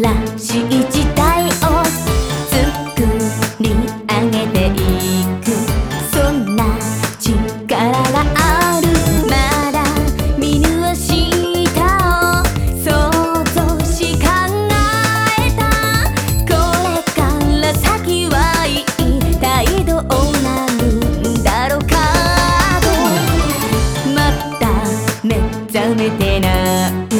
らしい時代を作り上げていく。そんな力がある。まだ見ぬ明日を想像し考えた。これから先は一体どうなるんだろうか。とまた目覚めてない